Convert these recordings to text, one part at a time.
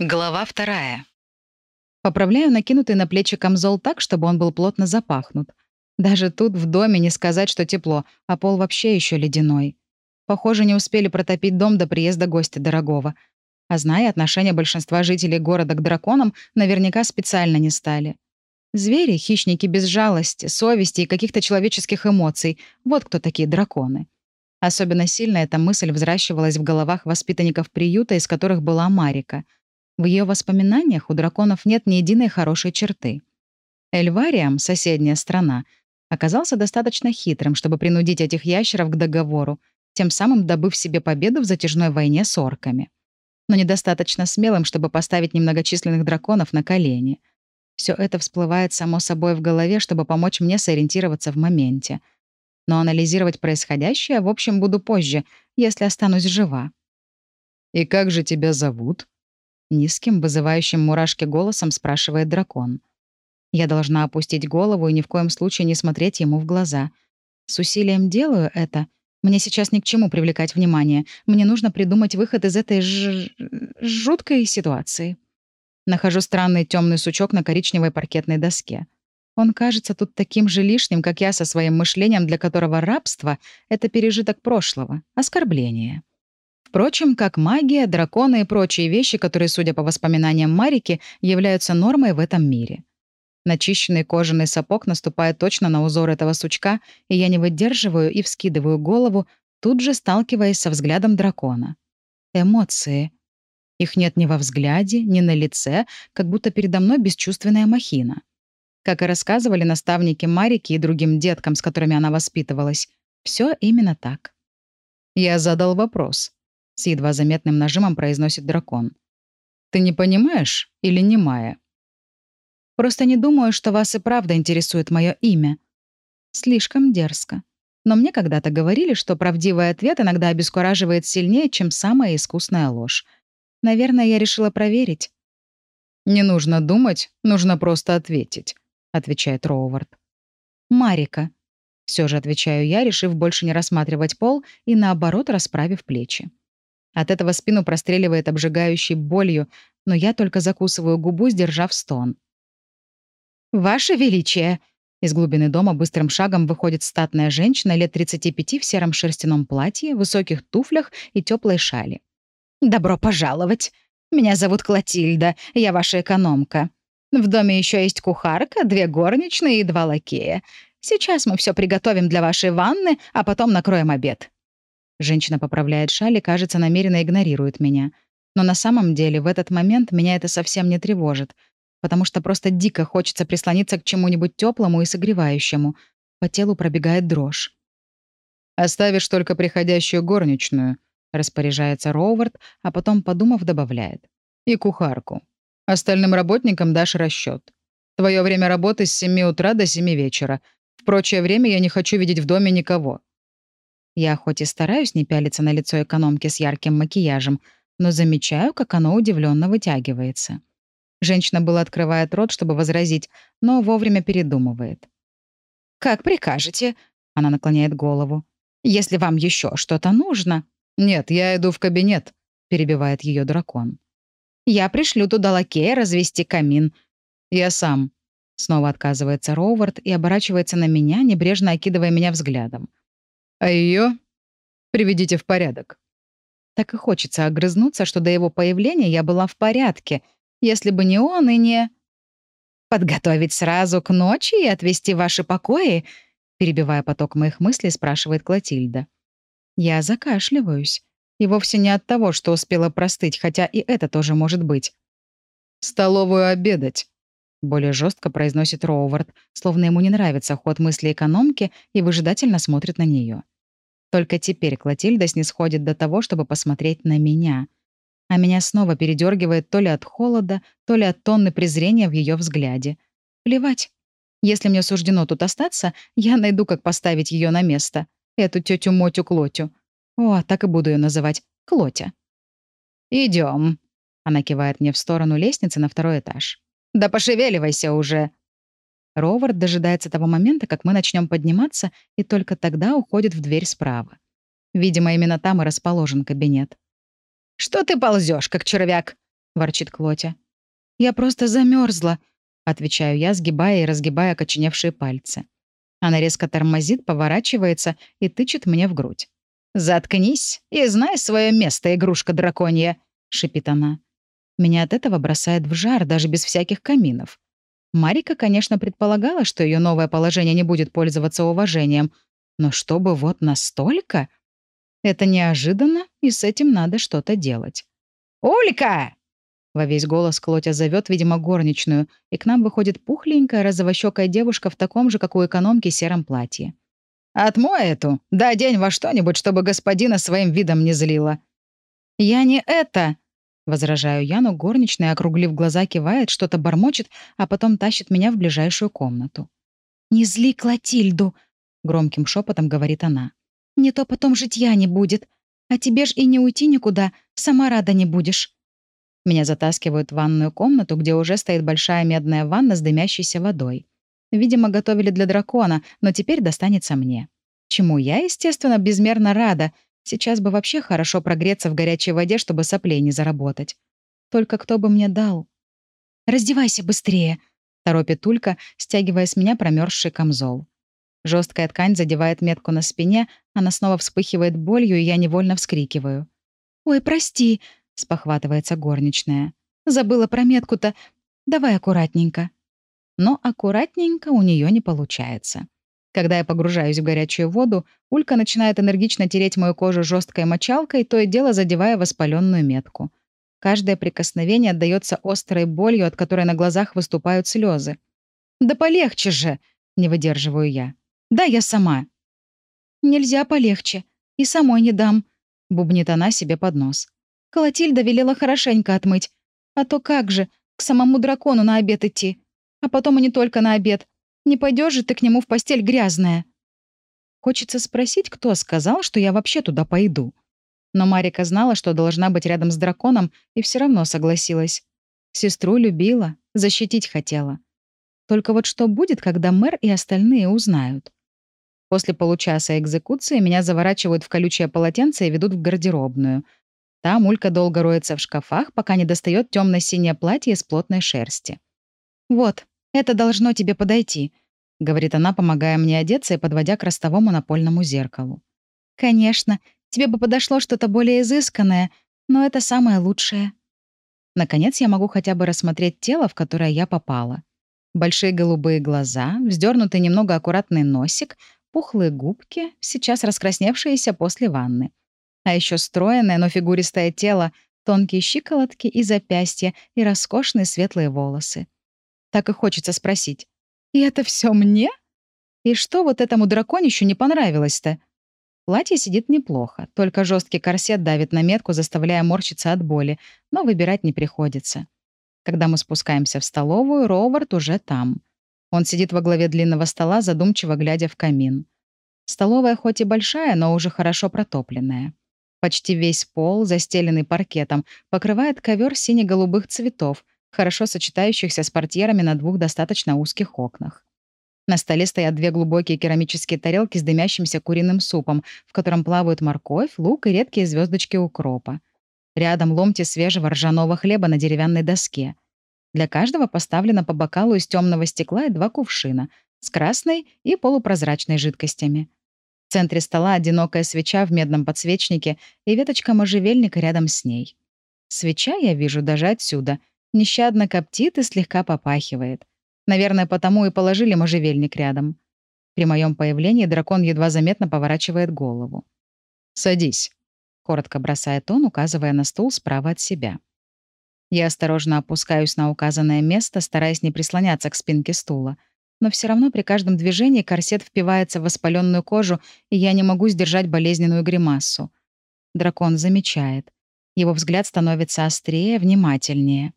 Глава вторая. Поправляю накинутый на плечи камзол так, чтобы он был плотно запахнут. Даже тут в доме не сказать, что тепло, а пол вообще еще ледяной. Похоже, не успели протопить дом до приезда гостя дорогого. А зная отношение большинства жителей города к драконам, наверняка специально не стали. Звери — хищники без жалости, совести и каких-то человеческих эмоций. Вот кто такие драконы. Особенно сильно эта мысль взращивалась в головах воспитанников приюта, из которых была Марика — в ее воспоминаниях у драконов нет ни единой хорошей черты. Эльвариам, соседняя страна, оказался достаточно хитрым, чтобы принудить этих ящеров к договору, тем самым добыв себе победу в затяжной войне с орками. Но недостаточно смелым, чтобы поставить немногочисленных драконов на колени. Все это всплывает само собой в голове, чтобы помочь мне сориентироваться в моменте. Но анализировать происходящее, в общем, буду позже, если останусь жива. «И как же тебя зовут?» Низким, вызывающим мурашки голосом спрашивает дракон. Я должна опустить голову и ни в коем случае не смотреть ему в глаза. С усилием делаю это. Мне сейчас ни к чему привлекать внимание. Мне нужно придумать выход из этой ж... жуткой ситуации. Нахожу странный темный сучок на коричневой паркетной доске. Он кажется тут таким же лишним, как я со своим мышлением, для которого рабство — это пережиток прошлого, оскорбление. Впрочем, как магия, драконы и прочие вещи, которые, судя по воспоминаниям Марики, являются нормой в этом мире. Начищенный кожаный сапог наступает точно на узор этого сучка, и я не выдерживаю и вскидываю голову, тут же сталкиваясь со взглядом дракона. Эмоции. Их нет ни во взгляде, ни на лице, как будто передо мной бесчувственная махина. Как и рассказывали наставники Марики и другим деткам, с которыми она воспитывалась, все именно так. Я задал вопрос. — с едва заметным нажимом произносит дракон. «Ты не понимаешь или не Майя?» «Просто не думаю, что вас и правда интересует мое имя. Слишком дерзко. Но мне когда-то говорили, что правдивый ответ иногда обескураживает сильнее, чем самая искусная ложь. Наверное, я решила проверить». «Не нужно думать, нужно просто ответить», — отвечает Роувард. «Марика», — все же отвечаю я, решив больше не рассматривать пол и, наоборот, расправив плечи. От этого спину простреливает обжигающей болью, но я только закусываю губу, сдержав стон. «Ваше Величие!» Из глубины дома быстрым шагом выходит статная женщина лет 35 в сером шерстяном платье, высоких туфлях и теплой шали. «Добро пожаловать! Меня зовут Клотильда, я ваша экономка. В доме еще есть кухарка, две горничные и два лакея. Сейчас мы все приготовим для вашей ванны, а потом накроем обед. Женщина поправляет шаль и, кажется, намеренно игнорирует меня. Но на самом деле в этот момент меня это совсем не тревожит, потому что просто дико хочется прислониться к чему-нибудь теплому и согревающему. По телу пробегает дрожь. «Оставишь только приходящую горничную», — распоряжается Роувард, а потом, подумав, добавляет. «И кухарку. Остальным работникам дашь расчет. Твое время работы с 7 утра до 7 вечера. В прочее время я не хочу видеть в доме никого. Я хоть и стараюсь не пялиться на лицо экономки с ярким макияжем, но замечаю, как оно удивленно вытягивается. Женщина была открывает рот, чтобы возразить, но вовремя передумывает. «Как прикажете?» — она наклоняет голову. «Если вам еще что-то нужно...» «Нет, я иду в кабинет», — перебивает ее дракон. «Я пришлю туда лакея развести камин». «Я сам». Снова отказывается Роувард и оборачивается на меня, небрежно окидывая меня взглядом. А ее приведите в порядок. Так и хочется огрызнуться, что до его появления я была в порядке, если бы не он и не... «Подготовить сразу к ночи и отвезти в ваши покои?» Перебивая поток моих мыслей, спрашивает Клотильда. Я закашливаюсь. И вовсе не от того, что успела простыть, хотя и это тоже может быть. «Столовую обедать», более жестко произносит Роувард, словно ему не нравится ход мысли экономки и выжидательно смотрит на нее. Только теперь Клотильда снисходит до того, чтобы посмотреть на меня. А меня снова передергивает то ли от холода, то ли от тонны презрения в ее взгляде. Плевать. Если мне суждено тут остаться, я найду, как поставить ее на место. Эту тетю Мотю Клотю. О, так и буду ее называть. Клотя. Идем. Она кивает мне в сторону лестницы на второй этаж. «Да пошевеливайся уже!» Ровард дожидается того момента, как мы начнем подниматься, и только тогда уходит в дверь справа. Видимо, именно там и расположен кабинет. «Что ты ползешь, как червяк?» — ворчит Клотя. «Я просто замерзла, отвечаю я, сгибая и разгибая окоченевшие пальцы. Она резко тормозит, поворачивается и тычет мне в грудь. «Заткнись и знай свое место, игрушка драконья!» — шипит она. Меня от этого бросает в жар, даже без всяких каминов. Марика, конечно, предполагала, что ее новое положение не будет пользоваться уважением, но чтобы вот настолько... Это неожиданно, и с этим надо что-то делать. «Улька!» Во весь голос Клотя зовет, видимо, горничную, и к нам выходит пухленькая розовощекая девушка в таком же, как у экономки, сером платье. «Отмой эту, да день во что-нибудь, чтобы господина своим видом не злила». «Я не это!» — возражаю я, но горничная, округлив глаза, кивает, что-то бормочет, а потом тащит меня в ближайшую комнату. «Не зли Клотильду!» — громким шепотом говорит она. «Не то потом житья не будет. А тебе ж и не уйти никуда, сама рада не будешь». Меня затаскивают в ванную комнату, где уже стоит большая медная ванна с дымящейся водой. Видимо, готовили для дракона, но теперь достанется мне. Чему я, естественно, безмерно рада. Сейчас бы вообще хорошо прогреться в горячей воде, чтобы соплей не заработать. Только кто бы мне дал? «Раздевайся быстрее», — торопит Тулька, стягивая с меня промерзший камзол. Жесткая ткань задевает метку на спине, она снова вспыхивает болью, и я невольно вскрикиваю. «Ой, прости», — спохватывается горничная. «Забыла про метку-то. Давай аккуратненько». Но аккуратненько у нее не получается. Когда я погружаюсь в горячую воду, Улька начинает энергично тереть мою кожу жесткой мочалкой, то и дело задевая воспаленную метку. Каждое прикосновение отдается острой болью, от которой на глазах выступают слезы. «Да полегче же!» — не выдерживаю я. «Да, я сама». «Нельзя полегче. И самой не дам», — бубнит она себе под нос. Колотильда велела хорошенько отмыть. А то как же, к самому дракону на обед идти. А потом и не только на обед. Не пойдешь же ты к нему в постель грязная. Хочется спросить, кто сказал, что я вообще туда пойду. Но Марика знала, что должна быть рядом с драконом, и все равно согласилась. Сестру любила, защитить хотела. Только вот что будет, когда мэр и остальные узнают? После получаса экзекуции меня заворачивают в колючее полотенце и ведут в гардеробную, там Улька долго роется в шкафах, пока не достает темно-синее платье из плотной шерсти. «Вот, это должно тебе подойти», — говорит она, помогая мне одеться и подводя к ростовому напольному зеркалу. «Конечно, тебе бы подошло что-то более изысканное, но это самое лучшее». Наконец я могу хотя бы рассмотреть тело, в которое я попала. Большие голубые глаза, вздернутый немного аккуратный носик, пухлые губки, сейчас раскрасневшиеся после ванны. А еще стройное, но фигуристое тело, тонкие щиколотки и запястья, и роскошные светлые волосы. Так и хочется спросить. «И это все мне? И что вот этому драконищу не понравилось-то?» Платье сидит неплохо, только жесткий корсет давит на метку, заставляя морщиться от боли, но выбирать не приходится. Когда мы спускаемся в столовую, Ровард уже там. Он сидит во главе длинного стола, задумчиво глядя в камин. Столовая хоть и большая, но уже хорошо протопленная. Почти весь пол, застеленный паркетом, покрывает ковер сине-голубых цветов, хорошо сочетающихся с портьерами на двух достаточно узких окнах. На столе стоят две глубокие керамические тарелки с дымящимся куриным супом, в котором плавают морковь, лук и редкие звездочки укропа. Рядом ломти свежего ржаного хлеба на деревянной доске. Для каждого поставлено по бокалу из темного стекла и два кувшина с красной и полупрозрачной жидкостями центре стола одинокая свеча в медном подсвечнике и веточка можжевельника рядом с ней. Свеча, я вижу даже отсюда, нещадно коптит и слегка попахивает. Наверное, потому и положили можжевельник рядом. При моем появлении дракон едва заметно поворачивает голову. «Садись», — коротко бросает он, указывая на стул справа от себя. Я осторожно опускаюсь на указанное место, стараясь не прислоняться к спинке стула — но все равно при каждом движении корсет впивается в воспаленную кожу, и я не могу сдержать болезненную гримасу. Дракон замечает. Его взгляд становится острее, внимательнее.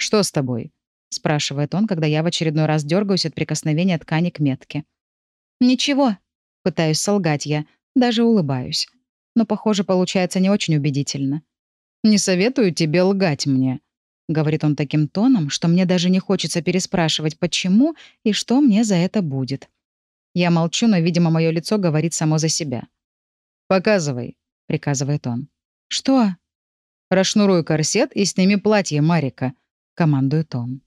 «Что с тобой?» — спрашивает он, когда я в очередной раз дергаюсь от прикосновения ткани к метке. «Ничего», — пытаюсь солгать я, даже улыбаюсь. Но, похоже, получается не очень убедительно. «Не советую тебе лгать мне», Говорит он таким тоном, что мне даже не хочется переспрашивать, почему и что мне за это будет. Я молчу, но, видимо, мое лицо говорит само за себя. «Показывай», — приказывает он. «Что?» Расшнуруй корсет и сними платье, Марика», — командует он.